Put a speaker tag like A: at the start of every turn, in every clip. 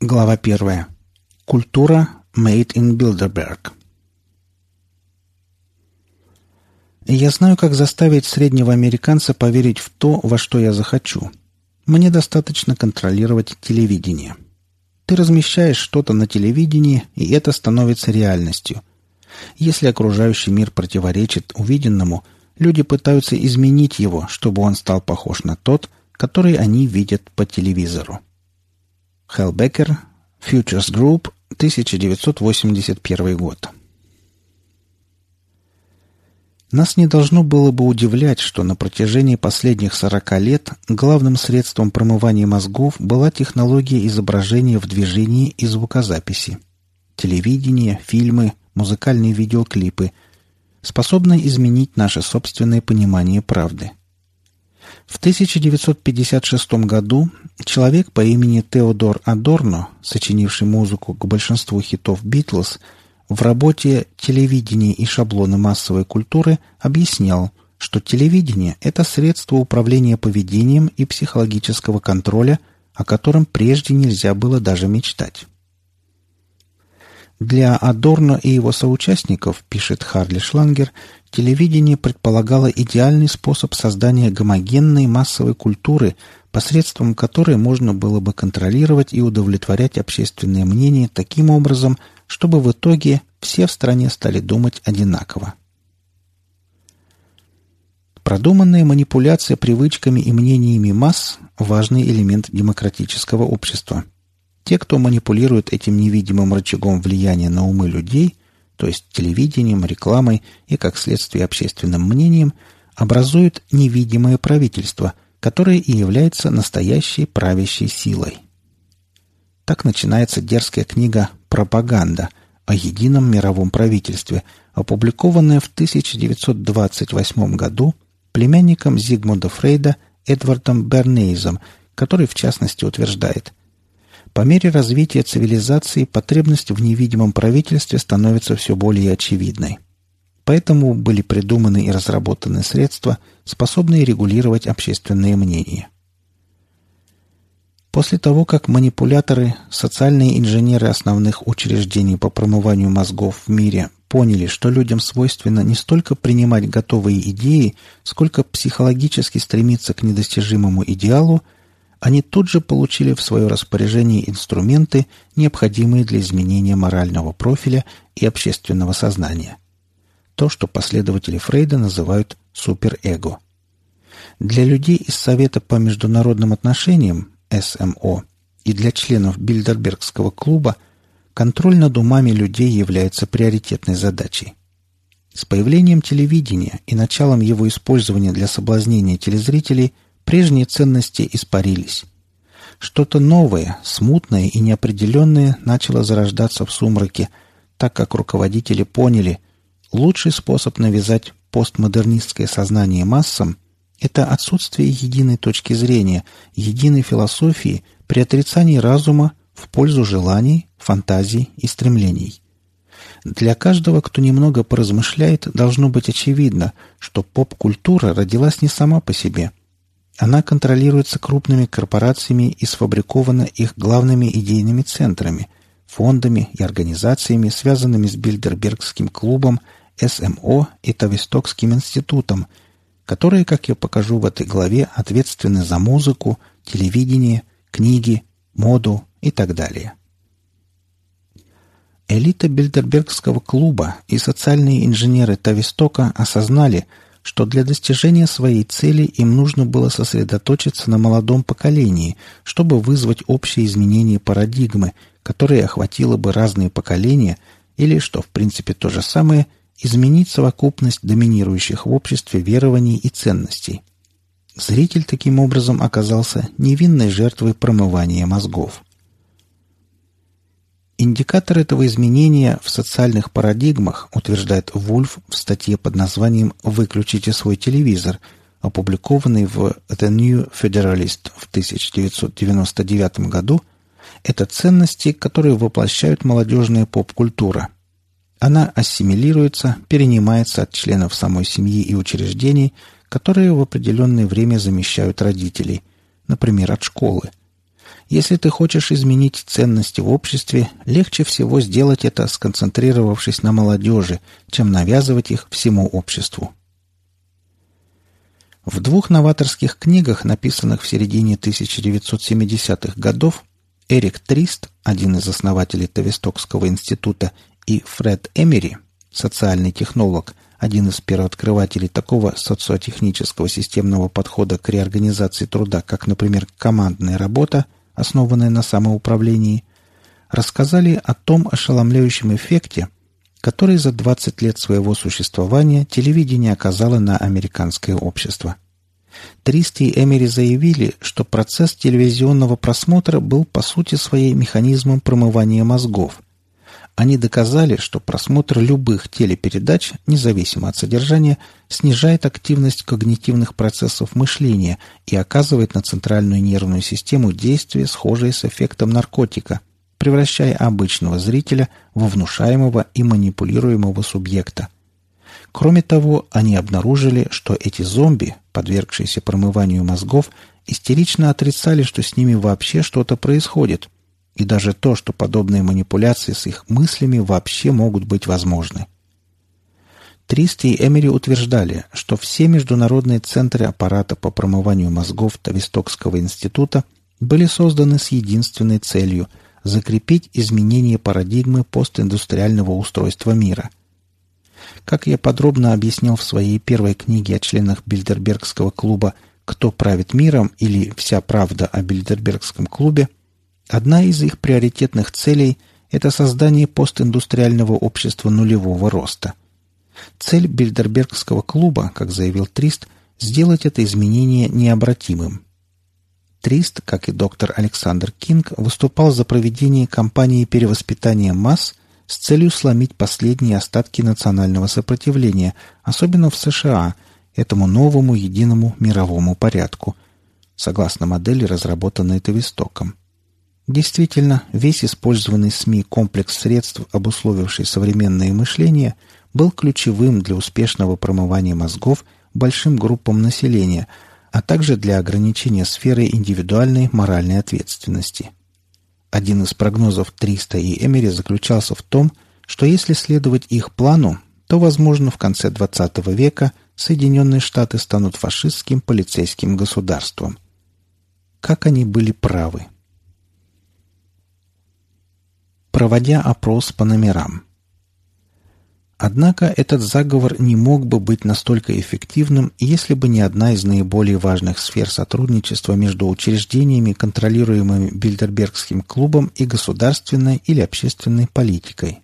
A: Глава первая. Культура Made in Bilderberg. Я знаю, как заставить среднего американца поверить в то, во что я захочу. Мне достаточно контролировать телевидение. Ты размещаешь что-то на телевидении, и это становится реальностью. Если окружающий мир противоречит увиденному, люди пытаются изменить его, чтобы он стал похож на тот, который они видят по телевизору. Хелбекер, Futures Group, 1981 год. Нас не должно было бы удивлять, что на протяжении последних 40 лет главным средством промывания мозгов была технология изображения в движении и звукозаписи. Телевидение, фильмы, музыкальные видеоклипы, способны изменить наше собственное понимание правды. В 1956 году человек по имени Теодор Адорно, сочинивший музыку к большинству хитов «Битлз», в работе «Телевидение и шаблоны массовой культуры» объяснял, что телевидение – это средство управления поведением и психологического контроля, о котором прежде нельзя было даже мечтать. Для Адорно и его соучастников, пишет Харли Шлангер, телевидение предполагало идеальный способ создания гомогенной массовой культуры, посредством которой можно было бы контролировать и удовлетворять общественное мнение таким образом, чтобы в итоге все в стране стали думать одинаково. Продуманная манипуляция привычками и мнениями масс – важный элемент демократического общества. Те, кто манипулирует этим невидимым рычагом влияния на умы людей, то есть телевидением, рекламой и, как следствие, общественным мнением, образуют невидимое правительство, которое и является настоящей правящей силой. Так начинается дерзкая книга «Пропаганда» о едином мировом правительстве, опубликованная в 1928 году племянником Зигмунда Фрейда Эдвардом Бернейзом, который в частности утверждает по мере развития цивилизации потребность в невидимом правительстве становится все более очевидной. Поэтому были придуманы и разработаны средства, способные регулировать общественное мнение. После того, как манипуляторы, социальные инженеры основных учреждений по промыванию мозгов в мире поняли, что людям свойственно не столько принимать готовые идеи, сколько психологически стремиться к недостижимому идеалу, они тут же получили в свое распоряжение инструменты, необходимые для изменения морального профиля и общественного сознания. То, что последователи Фрейда называют суперэго. Для людей из Совета по международным отношениям СМО и для членов Бильдербергского клуба контроль над умами людей является приоритетной задачей. С появлением телевидения и началом его использования для соблазнения телезрителей прежние ценности испарились. Что-то новое, смутное и неопределенное начало зарождаться в сумраке, так как руководители поняли, лучший способ навязать постмодернистское сознание массам – это отсутствие единой точки зрения, единой философии при отрицании разума в пользу желаний, фантазий и стремлений. Для каждого, кто немного поразмышляет, должно быть очевидно, что поп-культура родилась не сама по себе. Она контролируется крупными корпорациями и сфабрикована их главными идейными центрами, фондами и организациями, связанными с Бильдербергским клубом, СМО и Тавистокским институтом – которые, как я покажу в этой главе, ответственны за музыку, телевидение, книги, моду и так далее. Элита Бильдербергского клуба и социальные инженеры Тавистока осознали, что для достижения своей цели им нужно было сосредоточиться на молодом поколении, чтобы вызвать общее изменение парадигмы, которое охватило бы разные поколения, или, что в принципе то же самое, изменить совокупность доминирующих в обществе верований и ценностей. Зритель таким образом оказался невинной жертвой промывания мозгов. Индикатор этого изменения в социальных парадигмах, утверждает Вульф в статье под названием «Выключите свой телевизор», опубликованной в The New Federalist в 1999 году, это ценности, которые воплощают молодежная поп-культура – она ассимилируется, перенимается от членов самой семьи и учреждений, которые в определенное время замещают родителей, например, от школы. Если ты хочешь изменить ценности в обществе, легче всего сделать это, сконцентрировавшись на молодежи, чем навязывать их всему обществу. В двух новаторских книгах, написанных в середине 1970-х годов, Эрик Трист, один из основателей Тавистокского института, и Фред Эмери, социальный технолог, один из первооткрывателей такого социотехнического системного подхода к реорганизации труда, как, например, командная работа, основанная на самоуправлении, рассказали о том ошеломляющем эффекте, который за 20 лет своего существования телевидение оказало на американское общество – Тристи и Эмери заявили, что процесс телевизионного просмотра был по сути своей механизмом промывания мозгов. Они доказали, что просмотр любых телепередач, независимо от содержания, снижает активность когнитивных процессов мышления и оказывает на центральную нервную систему действие, схожее с эффектом наркотика, превращая обычного зрителя во внушаемого и манипулируемого субъекта – Кроме того, они обнаружили, что эти зомби, подвергшиеся промыванию мозгов, истерично отрицали, что с ними вообще что-то происходит, и даже то, что подобные манипуляции с их мыслями вообще могут быть возможны. Тристи и Эмери утверждали, что все международные центры аппарата по промыванию мозгов Тавистокского института были созданы с единственной целью – закрепить изменение парадигмы постиндустриального устройства мира – как я подробно объяснил в своей первой книге о членах Бильдербергского клуба «Кто правит миром» или «Вся правда о Бильдербергском клубе», одна из их приоритетных целей – это создание постиндустриального общества нулевого роста. Цель Бильдербергского клуба, как заявил Трист, сделать это изменение необратимым. Трист, как и доктор Александр Кинг, выступал за проведение кампании перевоспитания масс с целью сломить последние остатки национального сопротивления, особенно в США, этому новому единому мировому порядку, согласно модели, разработанной Тавистоком. Действительно, весь использованный СМИ комплекс средств, обусловивший современное мышление, был ключевым для успешного промывания мозгов большим группам населения, а также для ограничения сферы индивидуальной моральной ответственности – один из прогнозов Триста и Эмери заключался в том, что если следовать их плану, то, возможно, в конце XX века Соединенные Штаты станут фашистским полицейским государством. Как они были правы. Проводя опрос по номерам – Однако этот заговор не мог бы быть настолько эффективным, если бы не одна из наиболее важных сфер сотрудничества между учреждениями, контролируемыми Бильдербергским клубом и государственной или общественной политикой.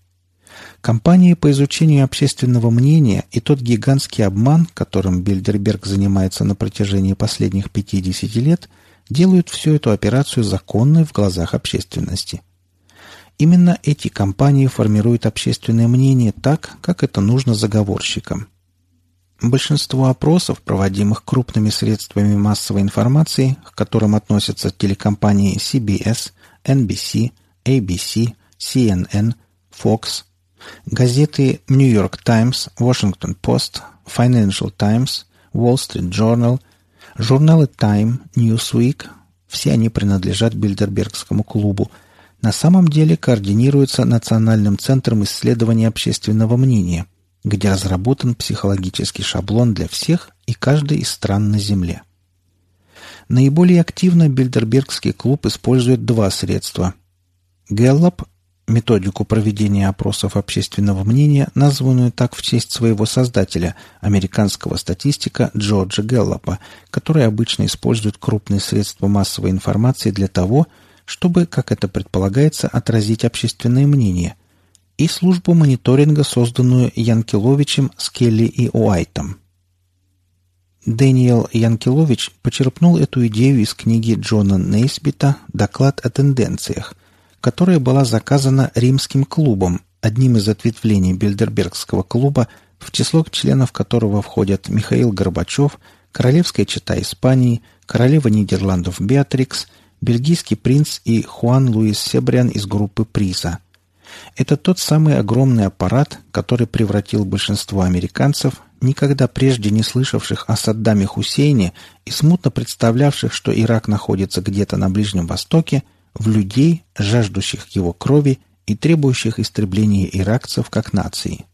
A: Компания по изучению общественного мнения и тот гигантский обман, которым Бильдерберг занимается на протяжении последних 50 лет, делают всю эту операцию законной в глазах общественности – Именно эти компании формируют общественное мнение так, как это нужно заговорщикам. Большинство опросов, проводимых крупными средствами массовой информации, к которым относятся телекомпании CBS, NBC, ABC, CNN, Fox, газеты New York Times, Washington Post, Financial Times, Wall Street Journal, журналы Time, Newsweek, все они принадлежат Бильдербергскому клубу – на самом деле координируется Национальным центром исследования общественного мнения, где разработан психологический шаблон для всех и каждой из стран на Земле. Наиболее активно Бильдербергский клуб использует два средства. Гэллоп – методику проведения опросов общественного мнения, названную так в честь своего создателя, американского статистика Джорджа Гэллопа, который обычно использует крупные средства массовой информации для того, чтобы чтобы, как это предполагается, отразить общественное мнение, и службу мониторинга, созданную Янкеловичем, Скелли и Уайтом. Дэниел Янкелович почерпнул эту идею из книги Джона Нейсбита «Доклад о тенденциях», которая была заказана Римским клубом, одним из ответвлений Бильдербергского клуба, в число членов которого входят Михаил Горбачев, королевская чета Испании, королева Нидерландов Беатрикс – бельгийский принц и Хуан Луис Себриан из группы Приза. Это тот самый огромный аппарат, который превратил большинство американцев, никогда прежде не слышавших о Саддаме Хусейне и смутно представлявших, что Ирак находится где-то на Ближнем Востоке, в людей, жаждущих его крови и требующих истребления иракцев как нации.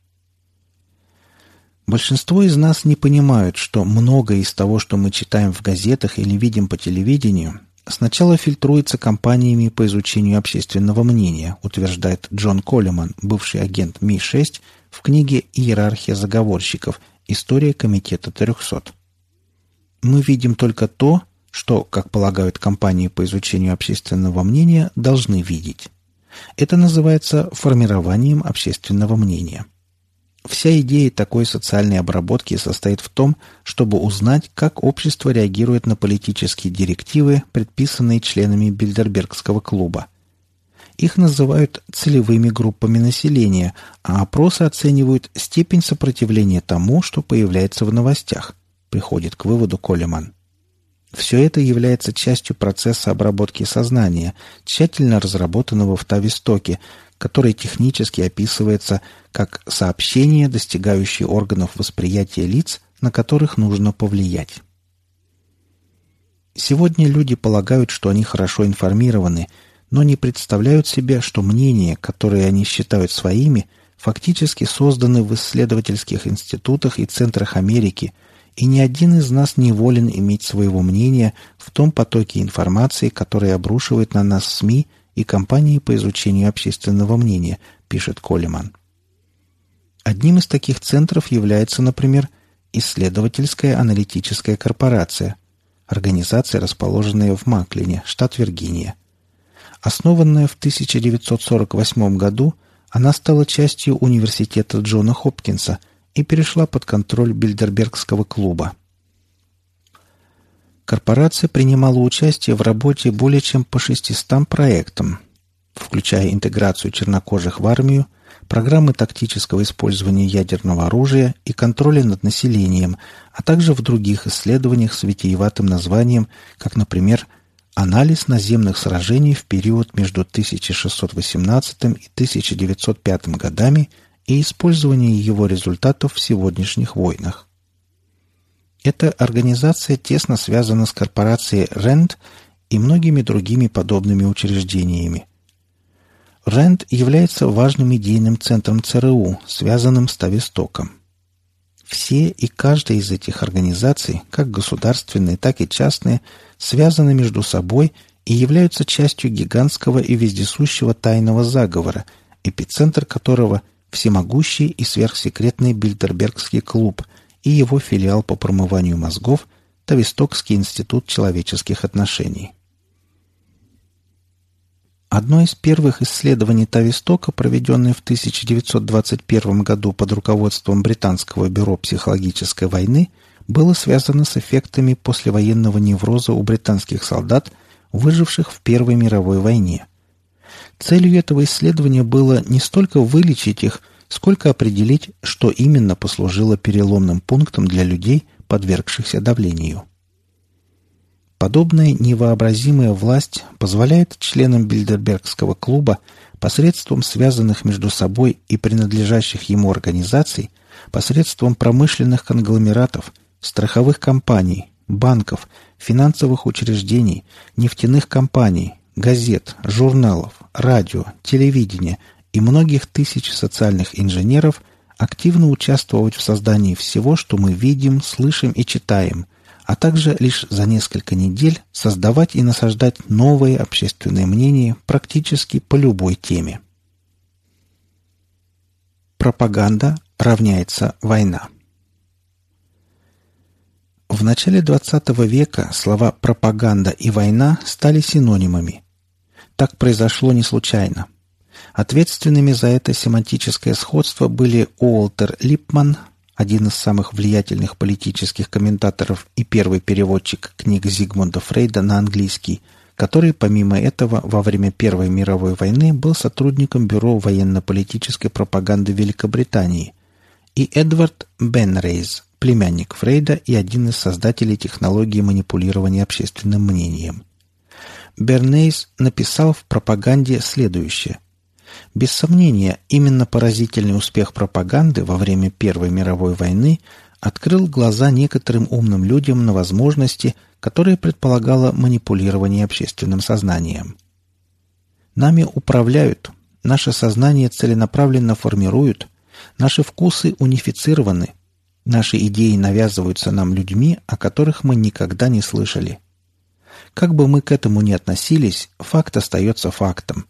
A: Большинство из нас не понимают, что многое из того, что мы читаем в газетах или видим по телевидению, сначала фильтруется компаниями по изучению общественного мнения, утверждает Джон Коллиман, бывший агент Ми-6, в книге «Иерархия заговорщиков. История комитета 300». Мы видим только то, что, как полагают компании по изучению общественного мнения, должны видеть. Это называется формированием общественного мнения. Вся идея такой социальной обработки состоит в том, чтобы узнать, как общество реагирует на политические директивы, предписанные членами Бильдербергского клуба. Их называют целевыми группами населения, а опросы оценивают степень сопротивления тому, что появляется в новостях, приходит к выводу Колеман. Все это является частью процесса обработки сознания, тщательно разработанного в Тавистоке, который технически описывается как сообщение, достигающее органов восприятия лиц, на которых нужно повлиять. Сегодня люди полагают, что они хорошо информированы, но не представляют себе, что мнения, которые они считают своими, фактически созданы в исследовательских институтах и центрах Америки, и ни один из нас не волен иметь своего мнения в том потоке информации, который обрушивает на нас СМИ – и компании по изучению общественного мнения, пишет Коллиман. Одним из таких центров является, например, исследовательская аналитическая корпорация, организация, расположенная в Маклине, штат Виргиния. Основанная в 1948 году, она стала частью университета Джона Хопкинса и перешла под контроль Бильдербергского клуба. Корпорация принимала участие в работе более чем по 600 проектам, включая интеграцию чернокожих в армию, программы тактического использования ядерного оружия и контроля над населением, а также в других исследованиях с витиеватым названием, как, например, «Анализ наземных сражений в период между 1618 и 1905 годами и использование его результатов в сегодняшних войнах». Эта организация тесно связана с корпорацией RAND и многими другими подобными учреждениями. RAND является важным идейным центром ЦРУ, связанным с Тавистоком. Все и каждая из этих организаций, как государственные, так и частные, связаны между собой и являются частью гигантского и вездесущего тайного заговора, эпицентр которого – всемогущий и сверхсекретный Бильдербергский клуб – и его филиал по промыванию мозгов Тавистокский институт человеческих отношений. Одно из первых исследований Тавистока, проведенное в 1921 году под руководством Британского бюро психологической войны, было связано с эффектами послевоенного невроза у британских солдат, выживших в Первой мировой войне. Целью этого исследования было не столько вылечить их, сколько определить, что именно послужило переломным пунктом для людей, подвергшихся давлению. Подобная невообразимая власть позволяет членам Бильдербергского клуба посредством связанных между собой и принадлежащих ему организаций, посредством промышленных конгломератов, страховых компаний, банков, финансовых учреждений, нефтяных компаний, газет, журналов, радио, телевидения и многих тысяч социальных инженеров активно участвовать в создании всего, что мы видим, слышим и читаем, а также лишь за несколько недель создавать и насаждать новые общественные мнения практически по любой теме. Пропаганда равняется война. В начале XX века слова «пропаганда» и «война» стали синонимами. Так произошло не случайно – Ответственными за это семантическое сходство были Уолтер Липман, один из самых влиятельных политических комментаторов и первый переводчик книг Зигмунда Фрейда на английский, который, помимо этого, во время Первой мировой войны был сотрудником Бюро военно-политической пропаганды Великобритании, и Эдвард Бенрейз, племянник Фрейда и один из создателей технологии манипулирования общественным мнением. Бернейс написал в пропаганде следующее – без сомнения, именно поразительный успех пропаганды во время Первой мировой войны открыл глаза некоторым умным людям на возможности, которые предполагало манипулирование общественным сознанием. Нами управляют, наше сознание целенаправленно формируют, наши вкусы унифицированы, наши идеи навязываются нам людьми, о которых мы никогда не слышали. Как бы мы к этому ни относились, факт остается фактом.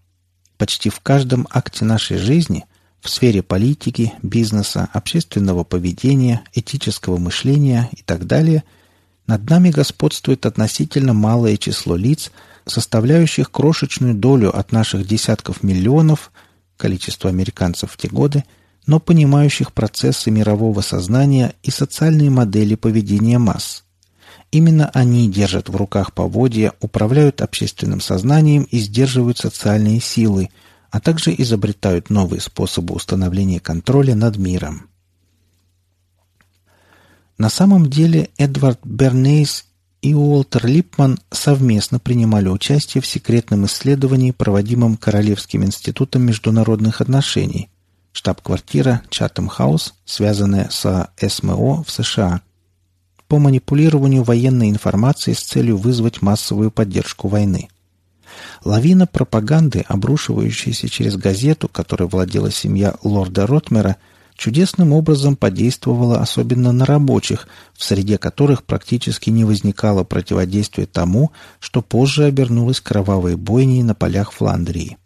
A: Почти в каждом акте нашей жизни в сфере политики, бизнеса, общественного поведения, этического мышления и так далее, над нами господствует относительно малое число лиц, составляющих крошечную долю от наших десятков миллионов, количество американцев в те годы, но понимающих процессы мирового сознания и социальные модели поведения масс. Именно они держат в руках поводья, управляют общественным сознанием и сдерживают социальные силы – а также изобретают новые способы установления контроля над миром. На самом деле Эдвард Бернейс и Уолтер Липман совместно принимали участие в секретном исследовании, проводимом Королевским институтом международных отношений, штаб-квартира Чатем-хаус, связанная с СМО в США, по манипулированию военной информацией с целью вызвать массовую поддержку войны – Лавина пропаганды, обрушивающаяся через газету, которой владела семья лорда Ротмера, чудесным образом подействовала особенно на рабочих, в среде которых практически не возникало противодействия тому, что позже обернулось кровавой бойней на полях Фландрии.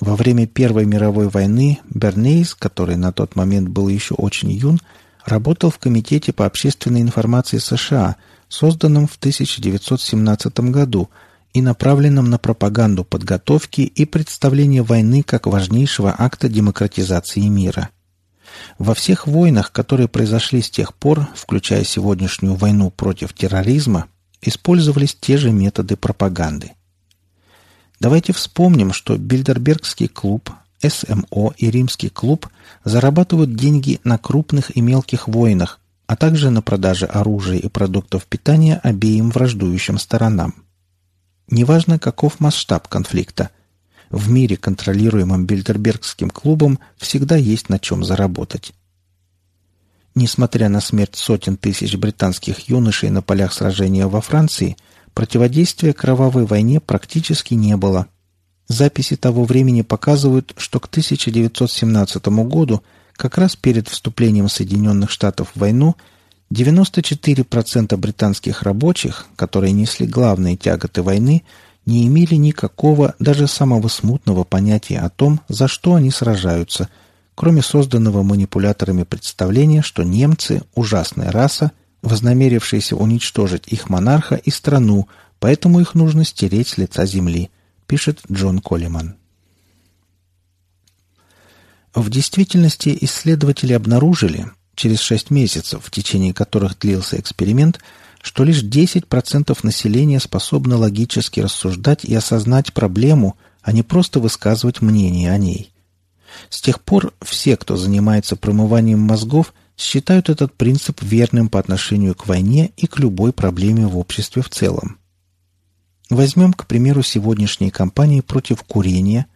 A: Во время Первой мировой войны Бернейс, который на тот момент был еще очень юн, работал в Комитете по общественной информации США, созданном в 1917 году – и направленном на пропаганду подготовки и представление войны как важнейшего акта демократизации мира. Во всех войнах, которые произошли с тех пор, включая сегодняшнюю войну против терроризма, использовались те же методы пропаганды. Давайте вспомним, что Бильдербергский клуб, СМО и Римский клуб зарабатывают деньги на крупных и мелких войнах, а также на продаже оружия и продуктов питания обеим враждующим сторонам. Неважно, каков масштаб конфликта. В мире, контролируемом Бильдербергским клубом, всегда есть на чем заработать. Несмотря на смерть сотен тысяч британских юношей на полях сражения во Франции, противодействия кровавой войне практически не было. Записи того времени показывают, что к 1917 году, как раз перед вступлением Соединенных Штатов в войну, 94% британских рабочих, которые несли главные тяготы войны, не имели никакого, даже самого смутного понятия о том, за что они сражаются, кроме созданного манипуляторами представления, что немцы – ужасная раса, вознамерившаяся уничтожить их монарха и страну, поэтому их нужно стереть с лица земли, пишет Джон Коллиман. В действительности исследователи обнаружили, через 6 месяцев, в течение которых длился эксперимент, что лишь 10% населения способны логически рассуждать и осознать проблему, а не просто высказывать мнение о ней. С тех пор все, кто занимается промыванием мозгов, считают этот принцип верным по отношению к войне и к любой проблеме в обществе в целом. Возьмем, к примеру, сегодняшние кампании против курения,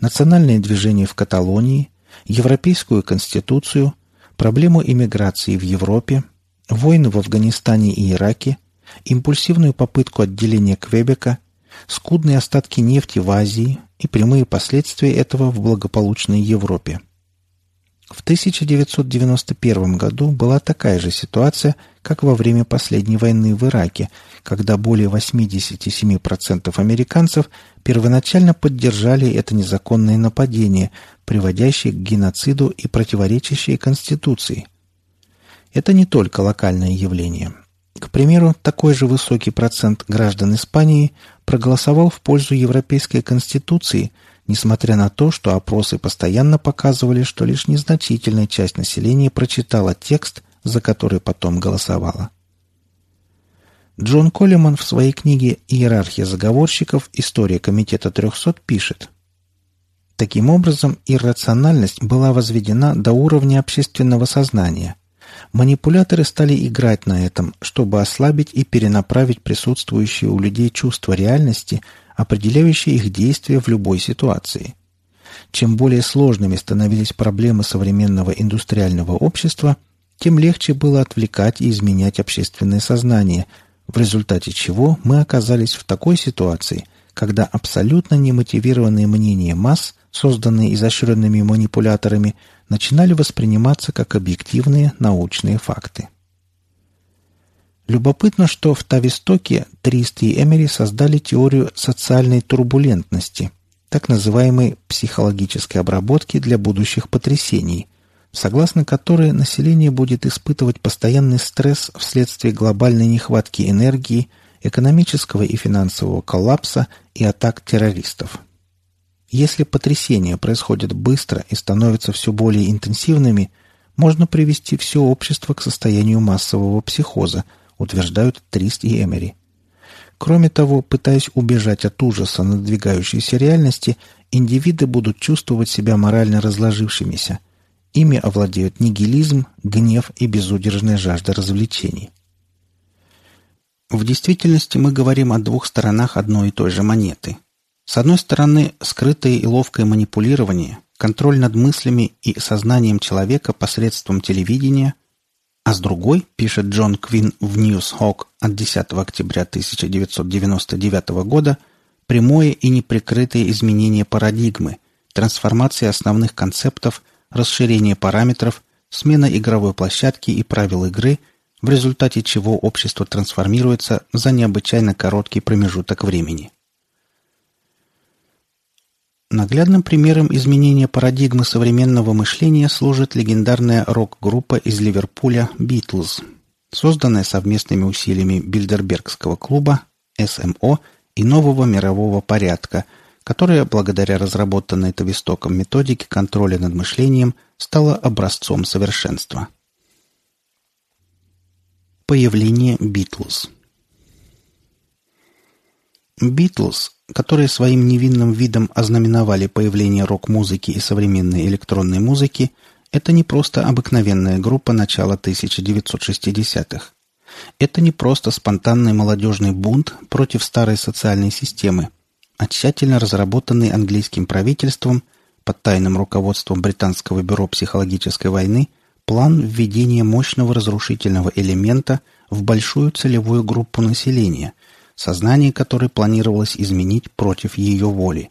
A: национальное движение в Каталонии, Европейскую конституцию – проблему иммиграции в Европе, войны в Афганистане и Ираке, импульсивную попытку отделения Квебека, скудные остатки нефти в Азии и прямые последствия этого в благополучной Европе. В 1991 году была такая же ситуация, как во время последней войны в Ираке, когда более 87% американцев первоначально поддержали это незаконное нападение, приводящее к геноциду и противоречащее Конституции. Это не только локальное явление. К примеру, такой же высокий процент граждан Испании проголосовал в пользу Европейской Конституции – несмотря на то, что опросы постоянно показывали, что лишь незначительная часть населения прочитала текст, за который потом голосовала. Джон Коллиман в своей книге «Иерархия заговорщиков. История комитета 300» пишет Таким образом, иррациональность была возведена до уровня общественного сознания. Манипуляторы стали играть на этом, чтобы ослабить и перенаправить присутствующие у людей чувство реальности – определяющие их действия в любой ситуации. Чем более сложными становились проблемы современного индустриального общества, тем легче было отвлекать и изменять общественное сознание, в результате чего мы оказались в такой ситуации, когда абсолютно немотивированные мнения масс, созданные изощренными манипуляторами, начинали восприниматься как объективные научные факты. Любопытно, что в Тавистоке Трист и Эмери создали теорию социальной турбулентности, так называемой психологической обработки для будущих потрясений, согласно которой население будет испытывать постоянный стресс вследствие глобальной нехватки энергии, экономического и финансового коллапса и атак террористов. Если потрясения происходят быстро и становятся все более интенсивными, можно привести все общество к состоянию массового психоза, утверждают Трист и Эмери. Кроме того, пытаясь убежать от ужаса надвигающейся реальности, индивиды будут чувствовать себя морально разложившимися. Ими овладеют нигилизм, гнев и безудержная жажда развлечений. В действительности мы говорим о двух сторонах одной и той же монеты. С одной стороны, скрытое и ловкое манипулирование, контроль над мыслями и сознанием человека посредством телевидения, а с другой, пишет Джон Квин в Newshawk от 10 октября 1999 года, прямое и неприкрытое изменение парадигмы, трансформация основных концептов, расширение параметров, смена игровой площадки и правил игры, в результате чего общество трансформируется за необычайно короткий промежуток времени. Наглядным примером изменения парадигмы современного мышления служит легендарная рок-группа из Ливерпуля «Битлз», созданная совместными усилиями Бильдербергского клуба, СМО и нового мирового порядка, которая, благодаря разработанной Тавистоком методике контроля над мышлением, стала образцом совершенства. Появление Битлз Битлз которые своим невинным видом ознаменовали появление рок-музыки и современной электронной музыки, это не просто обыкновенная группа начала 1960-х. Это не просто спонтанный молодежный бунт против старой социальной системы, а тщательно разработанный английским правительством под тайным руководством Британского бюро психологической войны план введения мощного разрушительного элемента в большую целевую группу населения – сознание которой планировалось изменить против ее воли.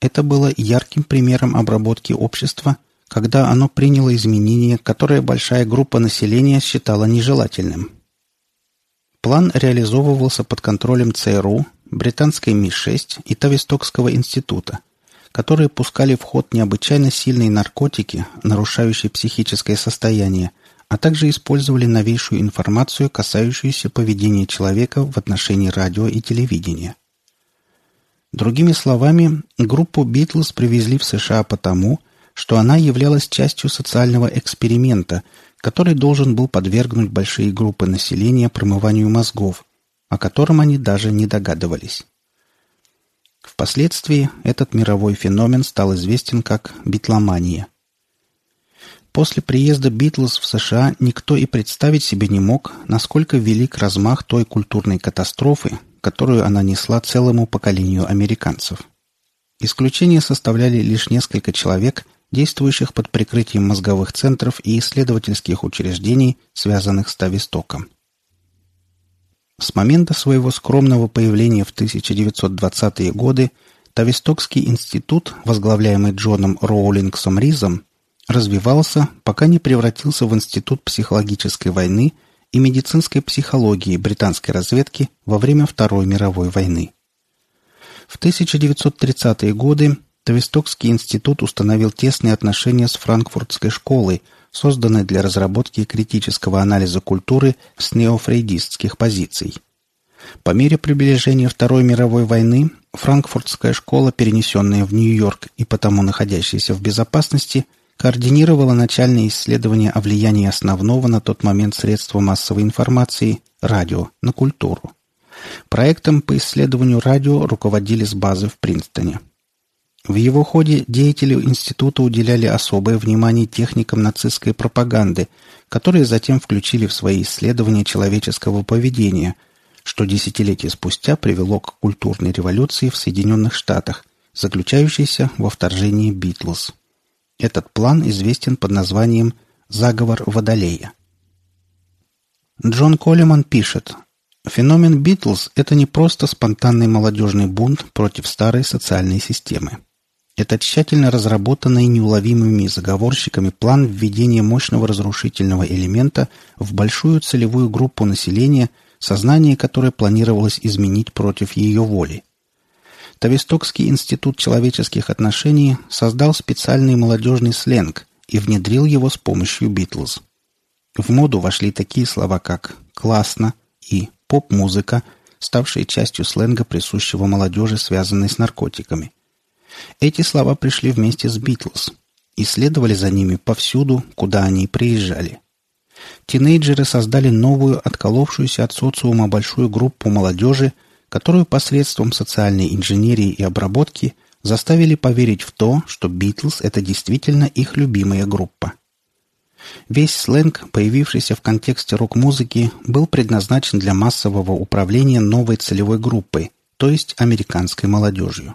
A: Это было ярким примером обработки общества, когда оно приняло изменения, которые большая группа населения считала нежелательным. План реализовывался под контролем ЦРУ, британской Ми-6 и Тавистокского института, которые пускали в ход необычайно сильные наркотики, нарушающие психическое состояние, а также использовали новейшую информацию, касающуюся поведения человека в отношении радио и телевидения. Другими словами, группу «Битлз» привезли в США потому, что она являлась частью социального эксперимента, который должен был подвергнуть большие группы населения промыванию мозгов, о котором они даже не догадывались. Впоследствии этот мировой феномен стал известен как битломания – После приезда Битлз в США никто и представить себе не мог, насколько велик размах той культурной катастрофы, которую она несла целому поколению американцев. Исключение составляли лишь несколько человек, действующих под прикрытием мозговых центров и исследовательских учреждений, связанных с Тавистоком. С момента своего скромного появления в 1920-е годы Тавистокский институт, возглавляемый Джоном Роулингсом Ризом, развивался, пока не превратился в Институт психологической войны и медицинской психологии британской разведки во время Второй мировой войны. В 1930-е годы Тавистокский институт установил тесные отношения с Франкфуртской школой, созданной для разработки критического анализа культуры с неофрейдистских позиций. По мере приближения Второй мировой войны Франкфуртская школа, перенесенная в Нью-Йорк и потому находящаяся в безопасности – координировала начальные исследования о влиянии основного на тот момент средства массовой информации – радио – на культуру. Проектом по исследованию радио руководили с базы в Принстоне. В его ходе деятели института уделяли особое внимание техникам нацистской пропаганды, которые затем включили в свои исследования человеческого поведения, что десятилетия спустя привело к культурной революции в Соединенных Штатах, заключающейся во вторжении Битлз. Этот план известен под названием «Заговор Водолея». Джон Коллиман пишет, Феномен «Битлз» — это не просто спонтанный молодежный бунт против старой социальной системы. Это тщательно разработанный неуловимыми заговорщиками план введения мощного разрушительного элемента в большую целевую группу населения, сознание которой планировалось изменить против ее воли. Тавистокский институт человеческих отношений создал специальный молодежный сленг и внедрил его с помощью «Битлз». В моду вошли такие слова, как «классно» и «поп-музыка», ставшие частью сленга, присущего молодежи, связанной с наркотиками – эти слова пришли вместе с «Битлз» и следовали за ними повсюду, куда они приезжали. Тинейджеры создали новую, отколовшуюся от социума большую группу молодежи, которую посредством социальной инженерии и обработки заставили поверить в то, что «Битлз» — это действительно их любимая группа. Весь сленг, появившийся в контексте рок-музыки, был предназначен для массового управления новой целевой группой, то есть американской молодежью.